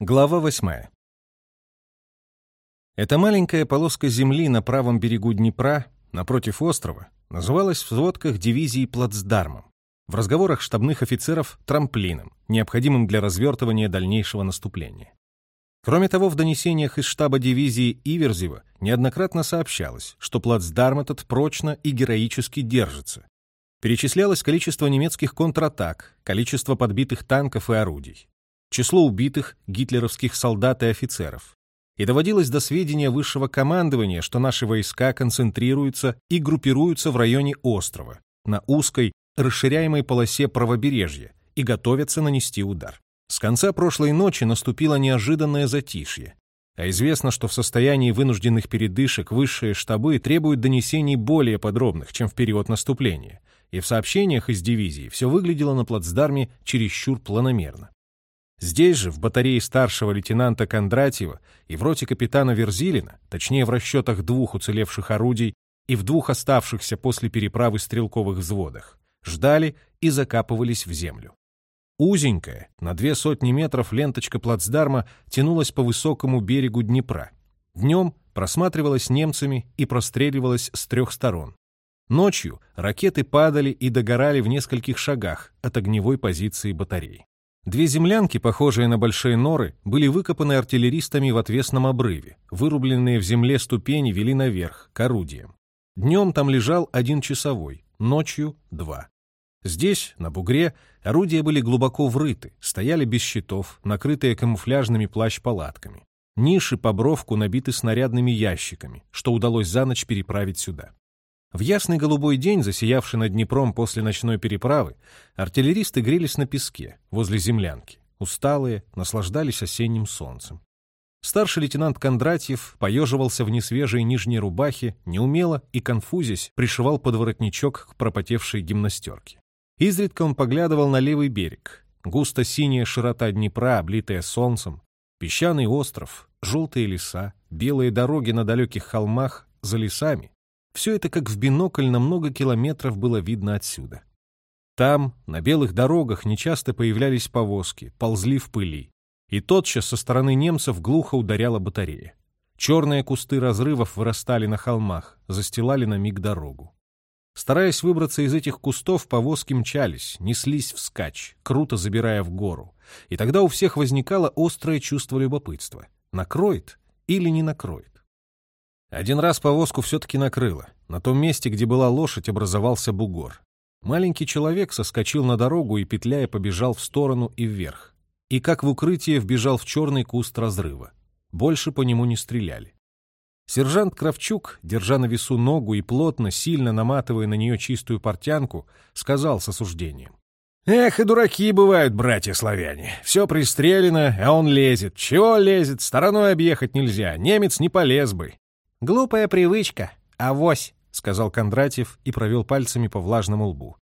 Глава восьмая. Эта маленькая полоска земли на правом берегу Днепра, напротив острова, называлась в сводках дивизии плацдармом, в разговорах штабных офицеров — трамплином, необходимым для развертывания дальнейшего наступления. Кроме того, в донесениях из штаба дивизии Иверзева неоднократно сообщалось, что плацдарм этот прочно и героически держится. Перечислялось количество немецких контратак, количество подбитых танков и орудий число убитых гитлеровских солдат и офицеров. И доводилось до сведения высшего командования, что наши войска концентрируются и группируются в районе острова, на узкой, расширяемой полосе правобережья, и готовятся нанести удар. С конца прошлой ночи наступило неожиданное затишье. А известно, что в состоянии вынужденных передышек высшие штабы требуют донесений более подробных, чем в период наступления. И в сообщениях из дивизии все выглядело на плацдарме чересчур планомерно. Здесь же, в батарее старшего лейтенанта Кондратьева и в роте капитана Верзилина, точнее в расчетах двух уцелевших орудий и в двух оставшихся после переправы стрелковых взводах, ждали и закапывались в землю. Узенькая, на две сотни метров ленточка плацдарма тянулась по высокому берегу Днепра. Днем просматривалась немцами и простреливалась с трех сторон. Ночью ракеты падали и догорали в нескольких шагах от огневой позиции батареи. Две землянки, похожие на большие норы, были выкопаны артиллеристами в отвесном обрыве. Вырубленные в земле ступени вели наверх, к орудиям. Днем там лежал один часовой, ночью — два. Здесь, на бугре, орудия были глубоко врыты, стояли без щитов, накрытые камуфляжными плащ-палатками. Ниши по бровку набиты снарядными ящиками, что удалось за ночь переправить сюда. В ясный голубой день, засиявший над Днепром после ночной переправы, артиллеристы грелись на песке, возле землянки. Усталые, наслаждались осенним солнцем. Старший лейтенант Кондратьев поеживался в несвежей нижней рубахе, неумело и конфузясь пришивал подворотничок к пропотевшей гимнастерке. Изредка он поглядывал на левый берег. Густо-синяя широта Днепра, облитая солнцем, песчаный остров, желтые леса, белые дороги на далеких холмах за лесами, все это как в бинокль на много километров было видно отсюда. Там, на белых дорогах, нечасто появлялись повозки, ползли в пыли. И тотчас со стороны немцев глухо ударяла батарея. Черные кусты разрывов вырастали на холмах, застилали на миг дорогу. Стараясь выбраться из этих кустов, повозки мчались, неслись вскачь, круто забирая в гору. И тогда у всех возникало острое чувство любопытства. Накроет или не накроет? Один раз повозку все-таки накрыло. На том месте, где была лошадь, образовался бугор. Маленький человек соскочил на дорогу и, петляя, побежал в сторону и вверх. И, как в укрытие, вбежал в черный куст разрыва. Больше по нему не стреляли. Сержант Кравчук, держа на весу ногу и плотно, сильно наматывая на нее чистую портянку, сказал с осуждением. «Эх, и дураки бывают, братья-славяне. Все пристрелено, а он лезет. Чего лезет? Стороной объехать нельзя. Немец не полез бы. «Глупая привычка, авось», — сказал Кондратьев и провел пальцами по влажному лбу.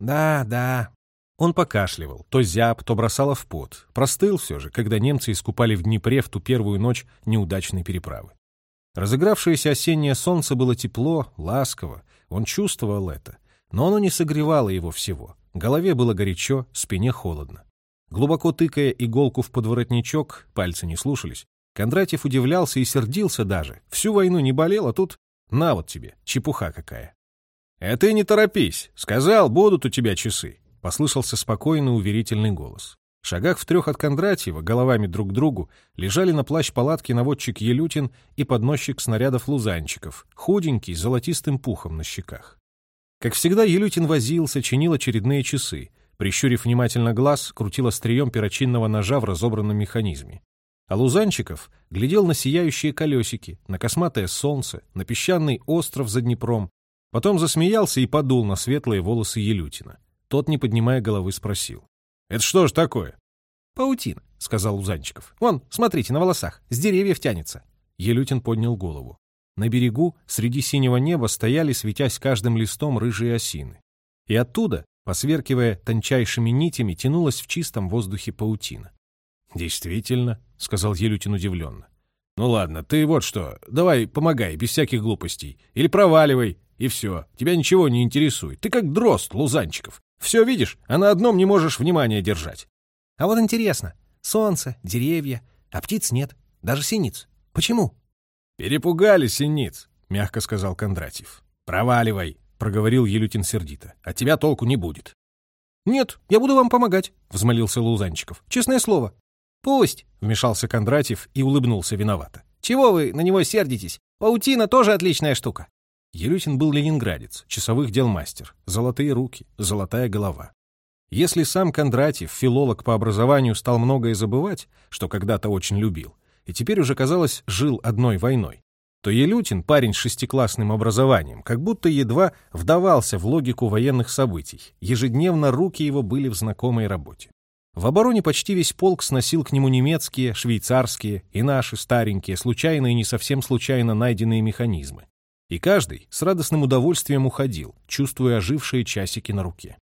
«Да, да». Он покашливал, то зяб, то бросало в пот. Простыл все же, когда немцы искупали в Днепре в ту первую ночь неудачной переправы. Разыгравшееся осеннее солнце было тепло, ласково, он чувствовал это, но оно не согревало его всего. Голове было горячо, спине холодно. Глубоко тыкая иголку в подворотничок, пальцы не слушались, Кондратьев удивлялся и сердился даже. Всю войну не болел, а тут на вот тебе, чепуха какая. «А ты не торопись. Сказал, будут у тебя часы», — послышался спокойный уверительный голос. В шагах в трех от Кондратьева, головами друг к другу, лежали на плащ палатки наводчик Елютин и подносчик снарядов лузанчиков, худенький, с золотистым пухом на щеках. Как всегда, Елютин возился, чинил очередные часы. Прищурив внимательно глаз, крутил острием перочинного ножа в разобранном механизме. А Лузанчиков глядел на сияющие колесики, на косматое солнце, на песчаный остров за Днепром, потом засмеялся и подул на светлые волосы Елютина. Тот, не поднимая головы, спросил. «Это что ж такое?» «Паутина», — сказал Лузанчиков. «Вон, смотрите, на волосах, с деревьев тянется». Елютин поднял голову. На берегу, среди синего неба, стояли, светясь каждым листом, рыжие осины. И оттуда, посверкивая тончайшими нитями, тянулась в чистом воздухе паутина. «Действительно», — сказал Елютин удивленно. «Ну ладно, ты вот что, давай помогай, без всяких глупостей. Или проваливай, и все. Тебя ничего не интересует. Ты как дрозд, Лузанчиков. Все видишь, а на одном не можешь внимания держать». «А вот интересно. Солнце, деревья. а птиц нет, даже синиц. Почему?» «Перепугали синиц», — мягко сказал Кондратьев. «Проваливай», — проговорил Елютин сердито. «От тебя толку не будет». «Нет, я буду вам помогать», — взмолился Лузанчиков. «Честное слово». «Пусть», — вмешался Кондратьев и улыбнулся виновато. «Чего вы на него сердитесь? Паутина тоже отличная штука». Елютин был ленинградец, часовых дел мастер, золотые руки, золотая голова. Если сам Кондратьев, филолог по образованию, стал многое забывать, что когда-то очень любил, и теперь уже, казалось, жил одной войной, то Елютин, парень с шестиклассным образованием, как будто едва вдавался в логику военных событий. Ежедневно руки его были в знакомой работе. В обороне почти весь полк сносил к нему немецкие, швейцарские и наши старенькие, случайно и не совсем случайно найденные механизмы. И каждый с радостным удовольствием уходил, чувствуя ожившие часики на руке.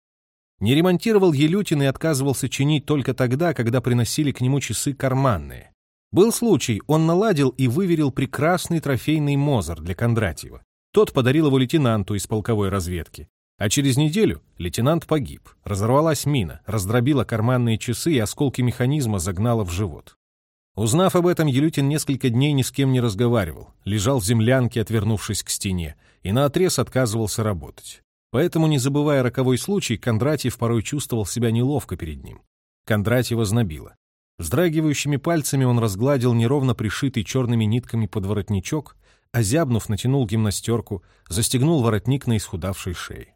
Не ремонтировал Елютин и отказывался чинить только тогда, когда приносили к нему часы карманные. Был случай, он наладил и выверил прекрасный трофейный Мозер для Кондратьева. Тот подарил его лейтенанту из полковой разведки. А через неделю лейтенант погиб. Разорвалась мина, раздробила карманные часы и осколки механизма загнала в живот. Узнав об этом, Елютин несколько дней ни с кем не разговаривал, лежал в землянке, отвернувшись к стене, и наотрез отказывался работать. Поэтому, не забывая роковой случай, Кондратьев порой чувствовал себя неловко перед ним. Кондратьева знобило. Вздрагивающими пальцами он разгладил неровно пришитый черными нитками подворотничок, озябнув, натянул гимнастерку, застегнул воротник на исхудавшей шее.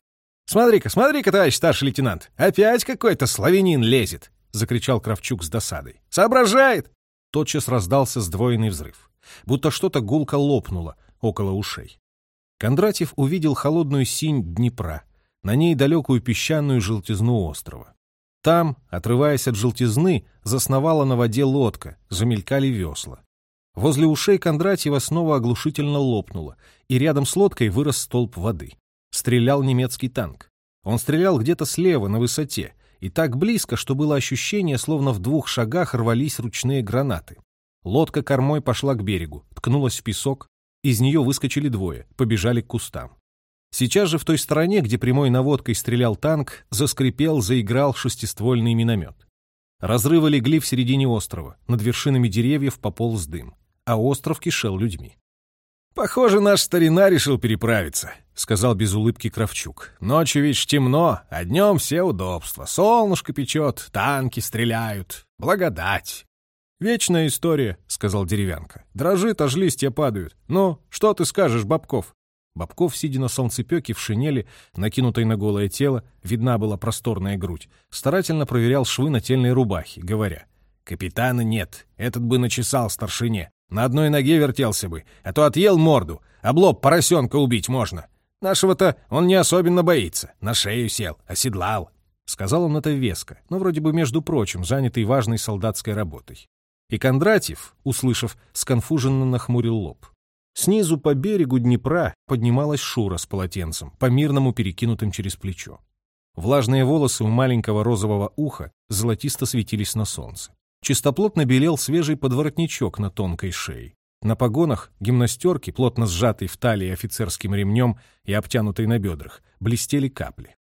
«Смотри-ка, смотри-ка, товарищ старший лейтенант, опять какой-то славянин лезет!» — закричал Кравчук с досадой. «Соображает!» Тотчас раздался сдвоенный взрыв, будто что-то гулко лопнуло около ушей. Кондратьев увидел холодную синь Днепра, на ней далекую песчаную желтизну острова. Там, отрываясь от желтизны, засновала на воде лодка, замелькали весла. Возле ушей Кондратьева снова оглушительно лопнуло, и рядом с лодкой вырос столб воды. Стрелял немецкий танк. Он стрелял где-то слева, на высоте, и так близко, что было ощущение, словно в двух шагах рвались ручные гранаты. Лодка кормой пошла к берегу, ткнулась в песок, из нее выскочили двое, побежали к кустам. Сейчас же в той стороне, где прямой наводкой стрелял танк, заскрипел, заиграл шестиствольный миномет. Разрывы легли в середине острова, над вершинами деревьев пополз дым, а остров кишел людьми. «Похоже, наш старина решил переправиться», — сказал без улыбки Кравчук. «Ночью ведь темно, а днем все удобства. Солнышко печет, танки стреляют. Благодать». «Вечная история», — сказал деревянка. «Дрожит, аж листья падают. Ну, что ты скажешь, Бабков?» Бабков, сидя на солнцепеке в шинели, накинутой на голое тело, видна была просторная грудь, старательно проверял швы нательной рубахи, говоря, «Капитана нет, этот бы начесал старшине. На одной ноге вертелся бы, а то отъел морду, а блоб поросенка убить можно. Нашего-то он не особенно боится, на шею сел, оседлал. Сказал он это веско, но вроде бы, между прочим, занятый важной солдатской работой. И Кондратьев, услышав, сконфуженно нахмурил лоб. Снизу по берегу Днепра поднималась Шура с полотенцем, по-мирному перекинутым через плечо. Влажные волосы у маленького розового уха золотисто светились на солнце. Чистоплотно белел свежий подворотничок на тонкой шее. На погонах гимнастерки, плотно сжатой в талии офицерским ремнем и обтянутой на бедрах, блестели капли.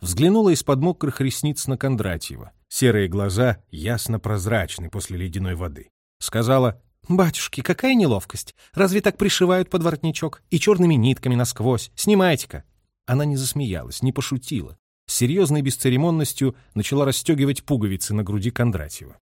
Взглянула из-под мокрых ресниц на Кондратьева. Серые глаза ясно прозрачны после ледяной воды. Сказала, «Батюшки, какая неловкость! Разве так пришивают подворотничок? И черными нитками насквозь. Снимайте-ка!» Она не засмеялась, не пошутила. С серьезной бесцеремонностью начала расстегивать пуговицы на груди Кондратьева.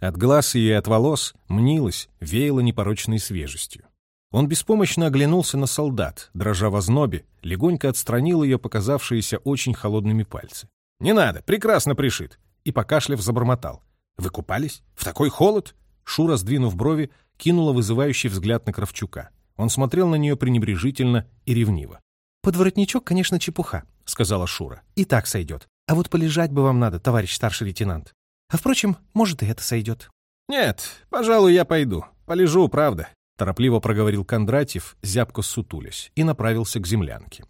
От глаз и от волос мнилось, веяло непорочной свежестью. Он беспомощно оглянулся на солдат, дрожа в ознобе, легонько отстранил ее показавшиеся очень холодными пальцы. «Не надо, прекрасно пришит!» И, покашляв, забормотал. «Вы купались? В такой холод?» Шура, сдвинув брови, кинула вызывающий взгляд на Кравчука. Он смотрел на нее пренебрежительно и ревниво. «Подворотничок, конечно, чепуха», — сказала Шура. «И так сойдет. А вот полежать бы вам надо, товарищ старший лейтенант. А впрочем, может, и это сойдет. «Нет, пожалуй, я пойду. Полежу, правда», — торопливо проговорил Кондратьев, зябко сутулясь, и направился к землянке.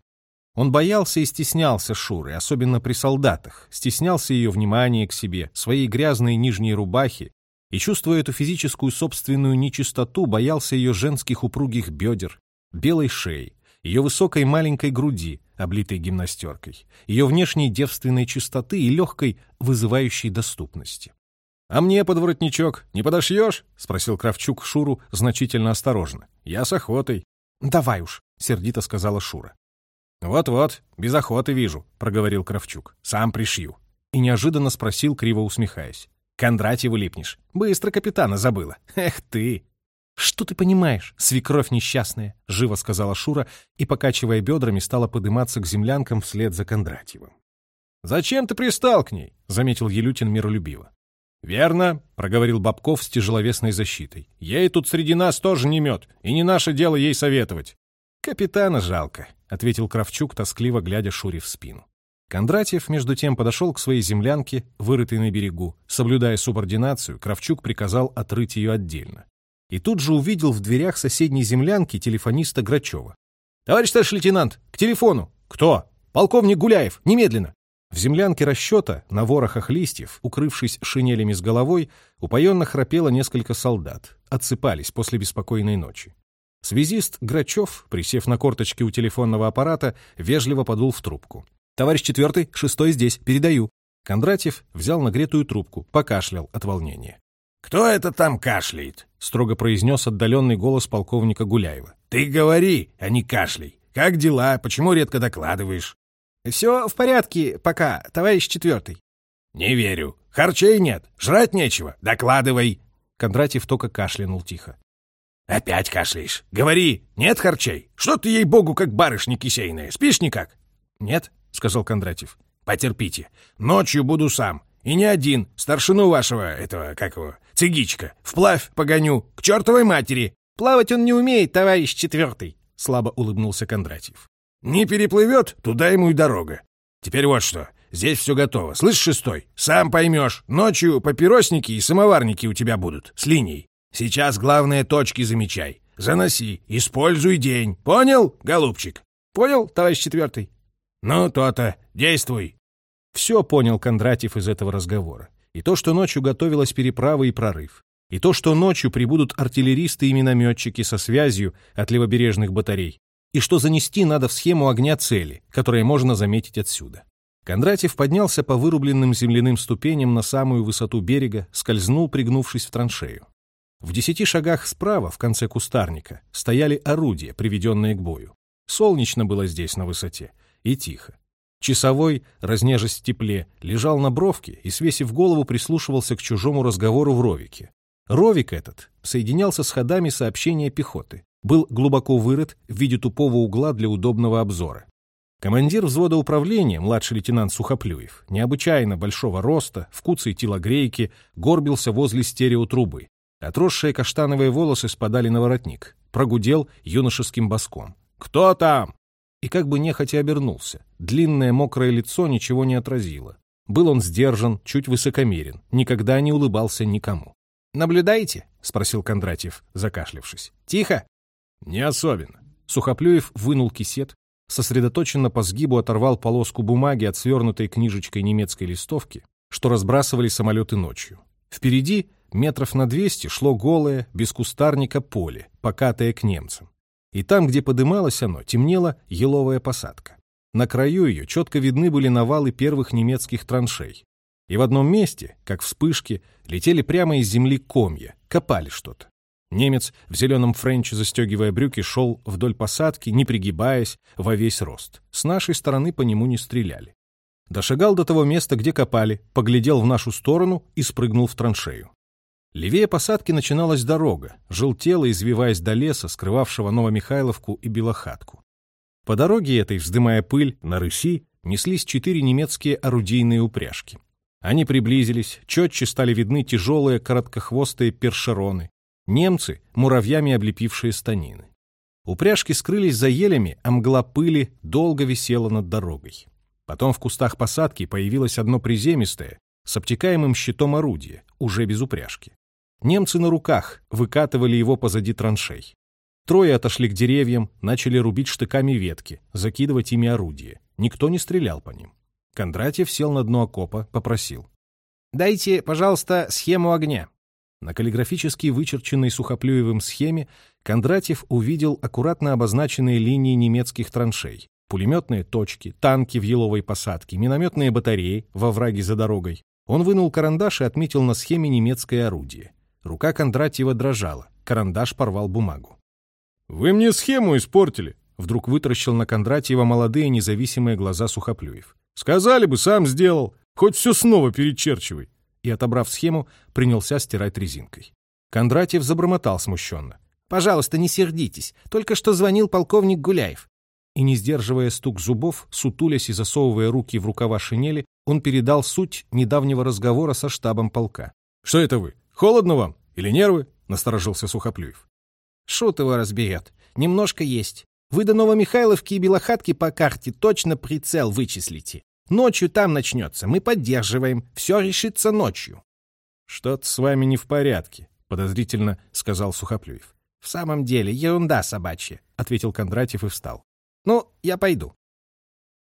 Он боялся и стеснялся Шуры, особенно при солдатах, стеснялся ее внимания к себе, своей грязной нижней рубахи, и, чувствуя эту физическую собственную нечистоту, боялся ее женских упругих бедер, белой шеи, ее высокой маленькой груди, облитой гимнастеркой, ее внешней девственной чистоты и легкой, вызывающей доступности. «А мне подворотничок не подошьешь?» — спросил Кравчук Шуру значительно осторожно. «Я с охотой». «Давай уж», — сердито сказала Шура. «Вот-вот, без охоты вижу», — проговорил Кравчук. «Сам пришью». И неожиданно спросил, криво усмехаясь. «Кондратьеву липнешь. Быстро капитана забыла. Эх ты!» «Что ты понимаешь, свекровь несчастная?» — живо сказала Шура и, покачивая бедрами, стала подниматься к землянкам вслед за Кондратьевым. «Зачем ты пристал к ней?» — заметил Елютин миролюбиво. «Верно», — проговорил Бабков с тяжеловесной защитой. «Ей тут среди нас тоже не мед, и не наше дело ей советовать». «Капитана жалко», — ответил Кравчук, тоскливо глядя Шуре в спину. Кондратьев, между тем, подошел к своей землянке, вырытой на берегу. Соблюдая субординацию, Кравчук приказал отрыть ее отдельно. И тут же увидел в дверях соседней землянки телефониста Грачева. «Товарищ старший лейтенант, к телефону!» «Кто?» «Полковник Гуляев, немедленно!» В землянке расчета, на ворохах листьев, укрывшись шинелями с головой, упоенно храпело несколько солдат, отсыпались после беспокойной ночи. Связист Грачев, присев на корточки у телефонного аппарата, вежливо подул в трубку. «Товарищ четвертый, шестой здесь, передаю». Кондратьев взял нагретую трубку, покашлял от волнения. «Кто это там кашляет?» — строго произнес отдаленный голос полковника Гуляева. «Ты говори, а не кашляй. Как дела? Почему редко докладываешь?» «Все в порядке пока, товарищ четвертый». «Не верю. Харчей нет, жрать нечего. Докладывай». Кондратьев только кашлянул тихо. «Опять кашляешь. Говори, нет харчей? Что ты, ей-богу, как барышня кисейная? Спишь никак?» «Нет», — сказал Кондратьев. «Потерпите. Ночью буду сам. И не один. Старшину вашего, этого, как его, цигичка. Вплавь погоню. К чертовой матери!» «Плавать он не умеет, товарищ четвертый», — слабо улыбнулся Кондратьев. Не переплывет, туда ему и дорога. Теперь вот что, здесь все готово. Слышь, шестой, сам поймешь, ночью папиросники и самоварники у тебя будут, с линией. Сейчас главные точки замечай. Заноси, используй день. Понял, голубчик? Понял, товарищ четвертый? Ну, то-то, действуй. Все понял Кондратьев из этого разговора. И то, что ночью готовилась переправа и прорыв. И то, что ночью прибудут артиллеристы и минометчики со связью от левобережных батарей и что занести надо в схему огня цели, которые можно заметить отсюда. Кондратьев поднялся по вырубленным земляным ступеням на самую высоту берега, скользнул, пригнувшись в траншею. В десяти шагах справа, в конце кустарника, стояли орудия, приведенные к бою. Солнечно было здесь на высоте, и тихо. Часовой, разнежась в тепле, лежал на бровке и, свесив голову, прислушивался к чужому разговору в ровике. Ровик этот соединялся с ходами сообщения пехоты был глубоко вырыт в виде тупого угла для удобного обзора. Командир взвода управления, младший лейтенант Сухоплюев, необычайно большого роста, в куцей телогрейке, горбился возле стереотрубы. Отросшие каштановые волосы спадали на воротник. Прогудел юношеским боском. «Кто там?» И как бы нехотя обернулся. Длинное мокрое лицо ничего не отразило. Был он сдержан, чуть высокомерен, никогда не улыбался никому. «Наблюдаете?» — спросил Кондратьев, закашлявшись. «Тихо!» «Не особенно». Сухоплюев вынул кисет, сосредоточенно по сгибу оторвал полоску бумаги от свернутой книжечкой немецкой листовки, что разбрасывали самолеты ночью. Впереди, метров на двести, шло голое, без кустарника поле, покатое к немцам. И там, где подымалось оно, темнела еловая посадка. На краю ее четко видны были навалы первых немецких траншей. И в одном месте, как вспышки, летели прямо из земли комья, копали что-то. Немец в зеленом френче, застегивая брюки, шел вдоль посадки, не пригибаясь, во весь рост. С нашей стороны по нему не стреляли. Дошагал до того места, где копали, поглядел в нашу сторону и спрыгнул в траншею. Левее посадки начиналась дорога, желтела, извиваясь до леса, скрывавшего Новомихайловку и Белохатку. По дороге этой, вздымая пыль, на рыси неслись четыре немецкие орудийные упряжки. Они приблизились, четче стали видны тяжелые короткохвостые першероны, Немцы, муравьями облепившие станины. Упряжки скрылись за елями, а мгла пыли долго висела над дорогой. Потом в кустах посадки появилось одно приземистое, с обтекаемым щитом орудие, уже без упряжки. Немцы на руках выкатывали его позади траншей. Трое отошли к деревьям, начали рубить штыками ветки, закидывать ими орудие. Никто не стрелял по ним. Кондратьев сел на дно окопа, попросил. «Дайте, пожалуйста, схему огня». На каллиграфически вычерченной Сухоплюевым схеме Кондратьев увидел аккуратно обозначенные линии немецких траншей, пулеметные точки, танки в еловой посадке, минометные батареи во враге за дорогой. Он вынул карандаш и отметил на схеме немецкое орудие. Рука Кондратьева дрожала, карандаш порвал бумагу. «Вы мне схему испортили!» Вдруг вытаращил на Кондратьева молодые независимые глаза Сухоплюев. «Сказали бы, сам сделал. Хоть все снова перечерчивай!» И, отобрав схему, принялся стирать резинкой. Кондратьев забормотал смущенно. «Пожалуйста, не сердитесь. Только что звонил полковник Гуляев и, не сдерживая стук зубов, сутулясь и засовывая руки в рукава шинели, он передал суть недавнего разговора со штабом полка. «Что это вы? Холодно вам? Или нервы?» — насторожился Сухоплюев. «Шут его разберет. Немножко есть. Вы до Новомихайловки и Белохатки по карте точно прицел вычислите. Ночью там начнется. Мы поддерживаем. Все решится ночью». «Что-то с вами не в порядке», — подозрительно сказал Сухоплюев. «В самом деле, ерунда собачья», — ответил Кондратьев и встал. Ну, я пойду.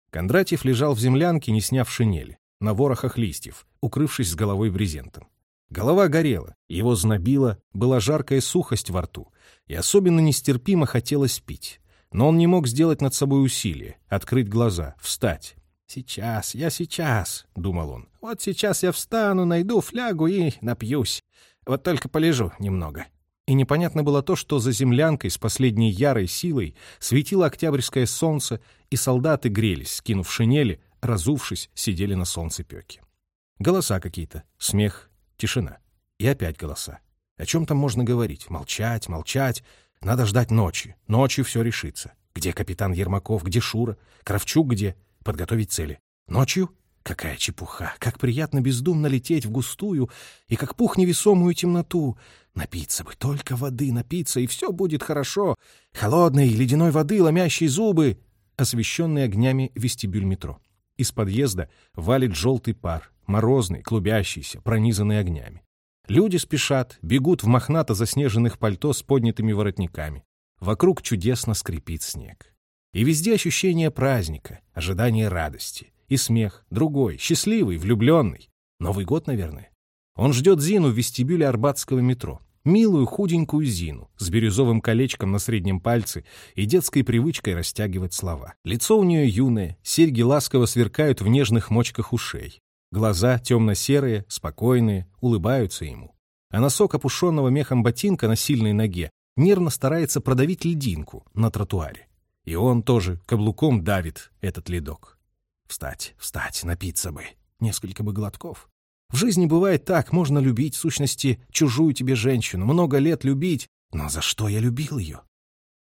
Кондратьев лежал в землянке, не сняв шинели, на ворохах листьев, укрывшись с головой брезентом. Голова горела, его знобило, была жаркая сухость во рту, и особенно нестерпимо хотелось пить. Но он не мог сделать над собой усилие, открыть глаза, встать. «Сейчас, я сейчас», — думал он. «Вот сейчас я встану, найду флягу и напьюсь. Вот только полежу немного». И непонятно было то, что за землянкой с последней ярой силой светило октябрьское солнце, и солдаты грелись, скинув шинели, разувшись, сидели на солнцепеке. Голоса какие-то, смех, тишина. И опять голоса. О чем там можно говорить? Молчать, молчать. Надо ждать ночи. Ночью все решится. Где капитан Ермаков, где Шура? Кравчук где? Подготовить цели. Ночью? Какая чепуха! Как приятно бездумно лететь в густую и как пух невесомую темноту. Напиться бы, только воды напиться, и все будет хорошо. Холодной ледяной воды, ломящей зубы. Освещенный огнями вестибюль метро. Из подъезда валит желтый пар, морозный, клубящийся, пронизанный огнями. Люди спешат, бегут в мохнато заснеженных пальто с поднятыми воротниками. Вокруг чудесно скрипит снег. И везде ощущение праздника, ожидание радости. И смех, другой, счастливый, влюбленный. Новый год, наверное. Он ждет Зину в вестибюле Арбатского метро. Милую худенькую Зину с бирюзовым колечком на среднем пальце и детской привычкой растягивать слова. Лицо у нее юное, серьги ласково сверкают в нежных мочках ушей. Глаза темно-серые, спокойные, улыбаются ему. А носок опушенного мехом ботинка на сильной ноге нервно старается продавить льдинку на тротуаре. И он тоже каблуком давит этот ледок. Встать, встать, напиться бы. Несколько бы глотков. В жизни бывает так, можно любить, в сущности, чужую тебе женщину, много лет любить, но за что я любил ее?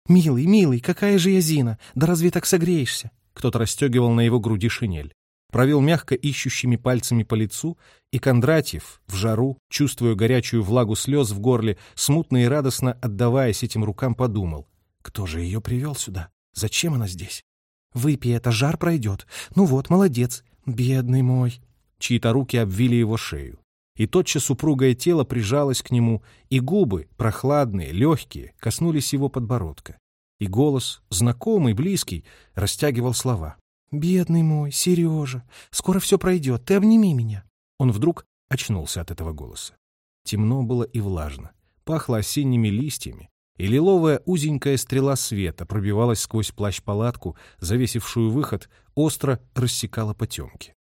«Милый, милый, какая же я Зина! Да разве так согреешься?» Кто-то расстегивал на его груди шинель. Провел мягко ищущими пальцами по лицу, и Кондратьев, в жару, чувствуя горячую влагу слез в горле, смутно и радостно отдаваясь этим рукам, подумал. «Кто же ее привел сюда? Зачем она здесь?» Выпей это, жар пройдет. Ну вот, молодец. Бедный мой. Чьи-то руки обвили его шею. И тотчас супругое тело прижалось к нему, и губы, прохладные, легкие, коснулись его подбородка. И голос, знакомый, близкий, растягивал слова. «Бедный мой, Сережа, скоро все пройдет, ты обними меня». Он вдруг очнулся от этого голоса. Темно было и влажно, пахло осенними листьями, и лиловая узенькая стрела света пробивалась сквозь плащ-палатку, завесившую выход, остро рассекала потемки.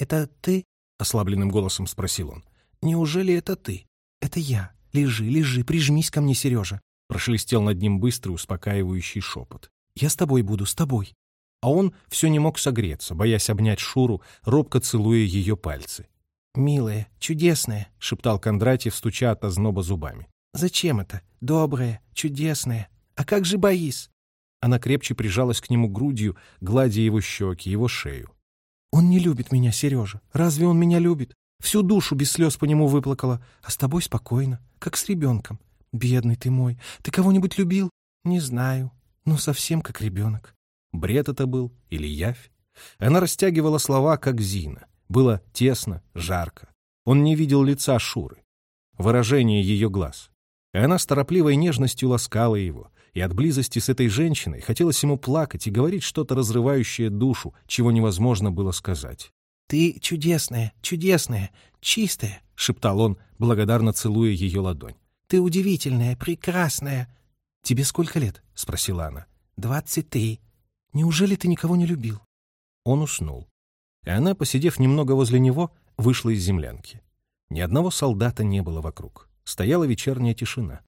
«Это ты?» — ослабленным голосом спросил он. «Неужели это ты? Это я. Лежи, лежи, прижмись ко мне, Сережа!» Прошелестел над ним быстрый успокаивающий шепот. «Я с тобой буду, с тобой!» А он все не мог согреться, боясь обнять Шуру, робко целуя ее пальцы. «Милая, чудесная!» — шептал Кондратьев, стуча от озноба зубами. Зачем это? Доброе, чудесное. А как же Боис?» Она крепче прижалась к нему грудью, гладя его щеки, его шею. «Он не любит меня, Сережа. Разве он меня любит? Всю душу без слез по нему выплакала, а с тобой спокойно, как с ребенком. Бедный ты мой. Ты кого-нибудь любил? Не знаю. Ну, совсем как ребенок». Бред это был или явь? Она растягивала слова, как Зина. Было тесно, жарко. Он не видел лица Шуры. Выражение ее глаз. Она с торопливой нежностью ласкала его, и от близости с этой женщиной хотелось ему плакать и говорить что-то разрывающее душу, чего невозможно было сказать. «Ты чудесная, чудесная, чистая», — шептал он, благодарно целуя ее ладонь. «Ты удивительная, прекрасная». «Тебе сколько лет?» — спросила она. «Двадцать три. Неужели ты никого не любил?» Он уснул. И она, посидев немного возле него, вышла из землянки. Ни одного солдата не было вокруг. Стояла вечерняя тишина.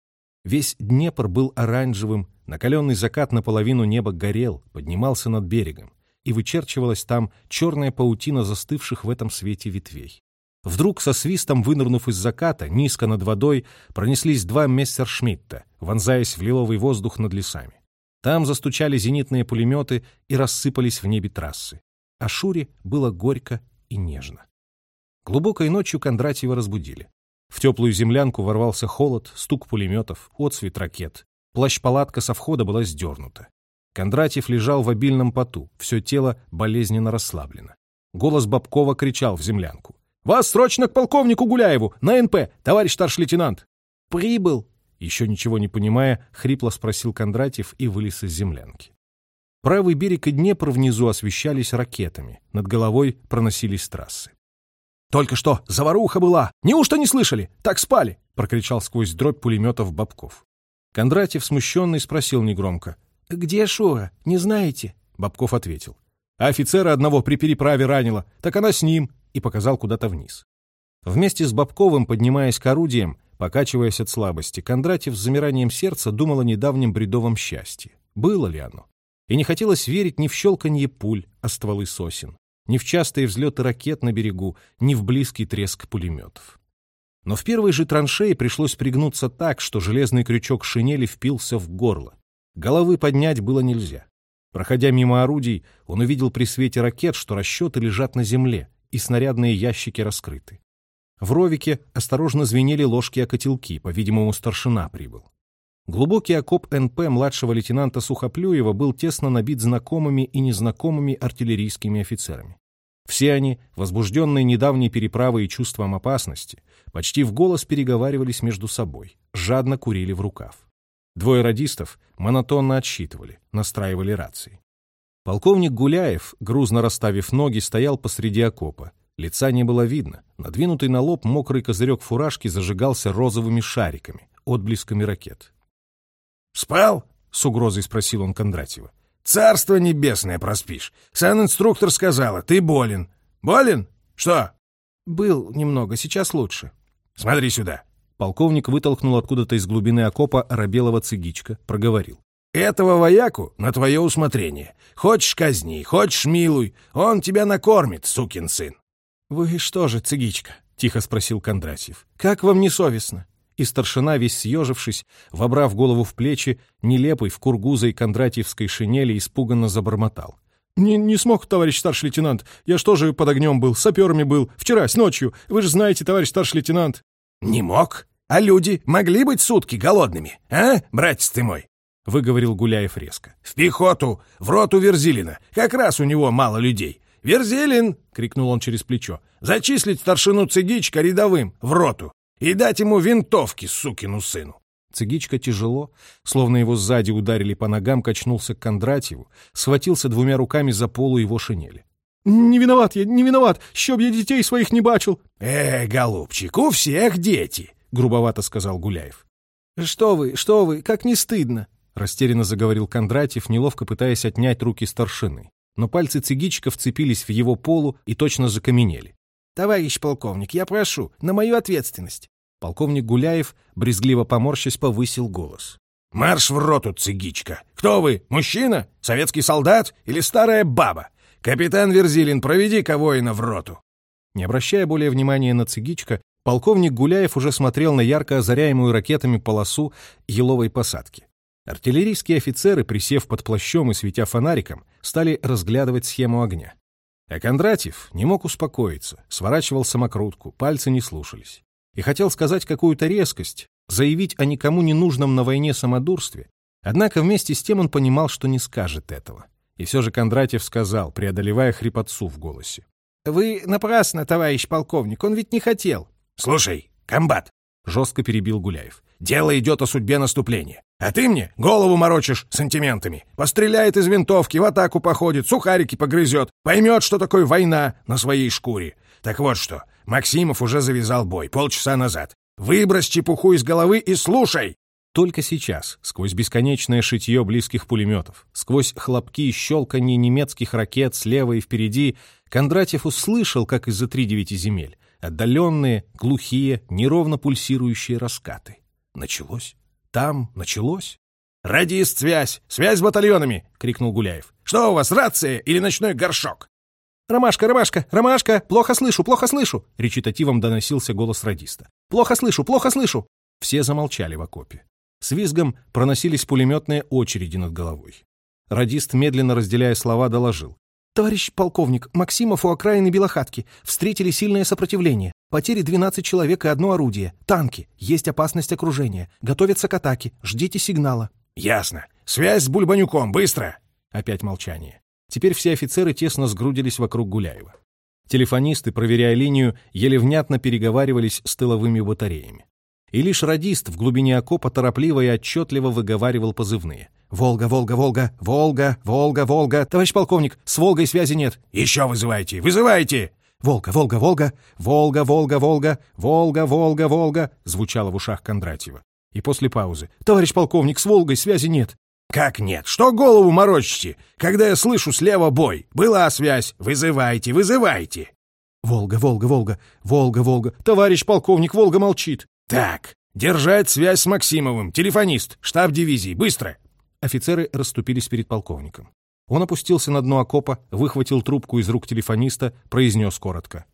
Весь Днепр был оранжевым, накаленный закат наполовину неба горел, поднимался над берегом, и вычерчивалась там черная паутина застывших в этом свете ветвей. Вдруг со свистом вынырнув из заката, низко над водой, пронеслись два мессершмитта, вонзаясь в лиловый воздух над лесами. Там застучали зенитные пулеметы и рассыпались в небе трассы. А Шуре было горько и нежно. Глубокой ночью Кондратьева разбудили. В теплую землянку ворвался холод, стук пулеметов, отсвет ракет. Плащ-палатка со входа была сдернута. Кондратьев лежал в обильном поту, все тело болезненно расслаблено. Голос Бабкова кричал в землянку. «Вас срочно к полковнику Гуляеву! На НП, товарищ старший лейтенант!» «Прибыл!» Еще ничего не понимая, хрипло спросил Кондратьев и вылез из землянки. Правый берег и Днепр внизу освещались ракетами, над головой проносились трассы. «Только что заваруха была! Неужто не слышали? Так спали!» — прокричал сквозь дробь пулеметов Бабков. Кондратьев, смущенный, спросил негромко. «Где Шура? Не знаете?» Бабков ответил. «А офицера одного при переправе ранило. Так она с ним!» и показал куда-то вниз. Вместе с Бабковым, поднимаясь к орудиям, покачиваясь от слабости, Кондратьев с замиранием сердца думал о недавнем бредовом счастье. Было ли оно? И не хотелось верить ни в щелканье пуль, а стволы сосен, ни в частые взлеты ракет на берегу, ни в близкий треск пулеметов. Но в первой же траншее пришлось пригнуться так, что железный крючок шинели впился в горло. Головы поднять было нельзя. Проходя мимо орудий, он увидел при свете ракет, что расчеты лежат на земле, и снарядные ящики раскрыты. В ровике осторожно звенели ложки о котелки, по-видимому, старшина прибыл. Глубокий окоп НП младшего лейтенанта Сухоплюева был тесно набит знакомыми и незнакомыми артиллерийскими офицерами. Все они, возбужденные недавней переправой и чувством опасности, почти в голос переговаривались между собой, жадно курили в рукав. Двое радистов монотонно отсчитывали, настраивали рации. Полковник Гуляев, грузно расставив ноги, стоял посреди окопа. Лица не было видно. Надвинутый на лоб мокрый козырек фуражки зажигался розовыми шариками, отблесками ракет. «Спал?» — с угрозой спросил он Кондратьева. «Царство небесное проспишь. Сан-инструктор сказала, ты болен. Болен? Что?» «Был немного, сейчас лучше». «Смотри сюда». Полковник вытолкнул откуда-то из глубины окопа оробелого цигичка, проговорил. Этого вояку на твое усмотрение. Хочешь казни, хочешь милуй, он тебя накормит, сукин сын. — Вы что же, цыгичка? — тихо спросил Кондратьев. — Как вам не совестно? И старшина, весь съежившись, вобрав голову в плечи, нелепой в кургузой кондратьевской шинели, испуганно забормотал. «Не, не смог, товарищ старший лейтенант. Я что же под огнем был, саперами был. Вчера, с ночью. Вы же знаете, товарищ старший лейтенант». «Не мог? А люди могли быть сутки голодными, а, братец ты мой?» — выговорил Гуляев резко. «В пехоту! В роту Верзилина! Как раз у него мало людей! Верзилин!» — крикнул он через плечо. «Зачислить старшину Цыгичка рядовым в роту и дать ему винтовки, сукину сыну!» Цыгичка тяжело, словно его сзади ударили по ногам, качнулся к Кондратьеву, схватился двумя руками за полу его шинели. «Не виноват я, не виноват! Щоб я детей своих не бачил!» «Э, голубчик, у всех дети!» — грубовато сказал Гуляев. «Что вы, что вы, как не стыдно!» — растерянно заговорил Кондратьев, неловко пытаясь отнять руки старшины. Но пальцы цигичка вцепились в его полу и точно закаменели. «Товарищ полковник, я прошу, на мою ответственность!» Полковник Гуляев, брезгливо поморщась, повысил голос. «Марш в роту, цигичка! Кто вы, мужчина, советский солдат или старая баба? Капитан Верзилин, проведи-ка воина в роту!» Не обращая более внимания на цигичка, полковник Гуляев уже смотрел на ярко озаряемую ракетами полосу еловой посадки. Артиллерийские офицеры, присев под плащом и светя фонариком, стали разглядывать схему огня. А Кондратьев не мог успокоиться, сворачивал самокрутку, пальцы не слушались. И хотел сказать какую-то резкость, заявить о никому не нужном на войне самодурстве, однако вместе с тем он понимал, что не скажет этого. И все же Кондратьев сказал, преодолевая хрипотцу в голосе. «Вы напрасно, товарищ полковник, он ведь не хотел». «Слушай, комбат!» — жестко перебил Гуляев. «Дело идет о судьбе наступления. А ты мне голову морочишь сантиментами. Постреляет из винтовки, в атаку походит, сухарики погрызет, поймет, что такое война на своей шкуре. Так вот что, Максимов уже завязал бой полчаса назад. Выбрось чепуху из головы и слушай. Только сейчас, сквозь бесконечное шитье близких пулеметов, сквозь хлопки и щелканье немецких ракет слева и впереди, Кондратьев услышал, как из-за три девяти земель, отдаленные, глухие, неровно пульсирующие раскаты. Началось. Там началось. «Радист, связь! Связь с батальонами!» — крикнул Гуляев. «Что у вас, рация или ночной горшок?» «Ромашка, Ромашка, Ромашка! Плохо слышу, плохо слышу!» Речитативом доносился голос радиста. «Плохо слышу, плохо слышу!» Все замолчали в окопе. С визгом проносились пулеметные очереди над головой. Радист, медленно разделяя слова, доложил. «Товарищ полковник, Максимов у окраины Белохатки. Встретили сильное сопротивление. Потери 12 человек и одно орудие. Танки. Есть опасность окружения. Готовятся к атаке. Ждите сигнала». «Ясно. Связь с Бульбанюком. Быстро!» Опять молчание. Теперь все офицеры тесно сгрудились вокруг Гуляева. Телефонисты, проверяя линию, еле внятно переговаривались с тыловыми батареями и лишь радист в глубине окопа торопливо и отчетливо выговаривал позывные. «Волга, Волга, Волга, Волга, Волга, Волга! Товарищ полковник, с Волгой связи нет!» «Еще вызывайте! Вызывайте!» «Волга, Волга, Волга! Волга, Волга, Волга! Волга, Волга, Волга!» звучало в ушах Кондратьева. И после паузы. «Товарищ полковник, с Волгой связи нет!» «Как нет? Что голову морочите? Когда я слышу слева бой, была связь, вызывайте, вызывайте!» «Волга, Волга, Волга, Волга, Волга! Товарищ полковник, Волга молчит!» «Так, держать связь с Максимовым, телефонист, штаб дивизии, быстро!» Офицеры расступились перед полковником. Он опустился на дно окопа, выхватил трубку из рук телефониста, произнес коротко.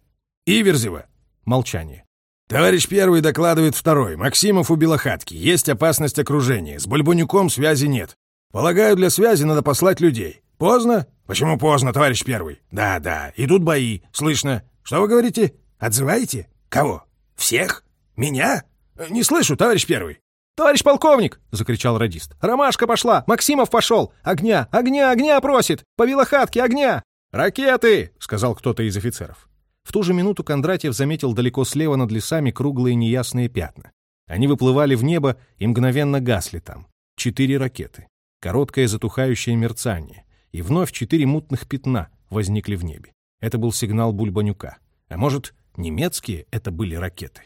«Иверзева!» Молчание. «Товарищ первый докладывает второй. Максимов у Белохатки. Есть опасность окружения. С Бульбунюком связи нет. Полагаю, для связи надо послать людей. Поздно? Почему поздно, товарищ первый? Да, да, идут бои. Слышно. Что вы говорите? Отзываете? Кого? Всех? Меня? Не слышу, товарищ первый. «Товарищ полковник!» — закричал радист. «Ромашка пошла! Максимов пошел! Огня! Огня! Огня просит! По Белохатке огня!» «Ракеты!» — сказал кто-то из офицеров. В ту же минуту Кондратьев заметил далеко слева над лесами круглые неясные пятна. Они выплывали в небо и мгновенно гасли там. Четыре ракеты. Короткое затухающее мерцание. И вновь четыре мутных пятна возникли в небе. Это был сигнал Бульбанюка. А может, немецкие это были ракеты?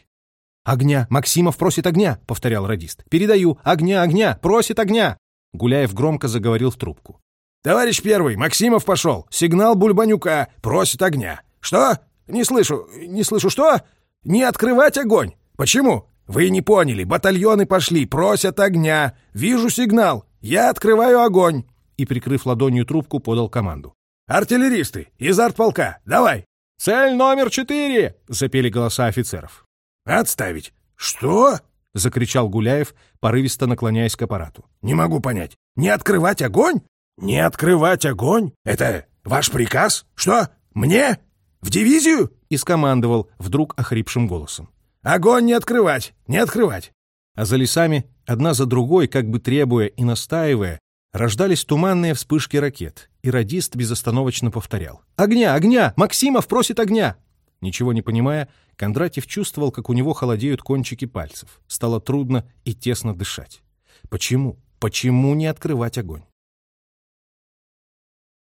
«Огня! Максимов просит огня!» — повторял радист. «Передаю! Огня! Огня! Просит огня!» Гуляев громко заговорил в трубку. «Товарищ первый, Максимов пошел! Сигнал Бульбанюка! Просит огня! Что? Не слышу! Не слышу! Что? Не открывать огонь! Почему? Вы не поняли! Батальоны пошли! Просят огня! Вижу сигнал! Я открываю огонь!» И, прикрыв ладонью трубку, подал команду. «Артиллеристы! Из артполка! Давай!» «Цель номер четыре!» — запели голоса офицеров. «Отставить! Что?» — закричал Гуляев, порывисто наклоняясь к аппарату. «Не могу понять. Не открывать огонь? Не открывать огонь? Это ваш приказ? Что? Мне? В дивизию?» И скомандовал вдруг охрипшим голосом. «Огонь не открывать! Не открывать!» А за лесами, одна за другой, как бы требуя и настаивая, рождались туманные вспышки ракет, и радист безостановочно повторял. «Огня! Огня! Максимов просит огня!» Ничего не понимая, Кондратьев чувствовал, как у него холодеют кончики пальцев. Стало трудно и тесно дышать. Почему? Почему не открывать огонь?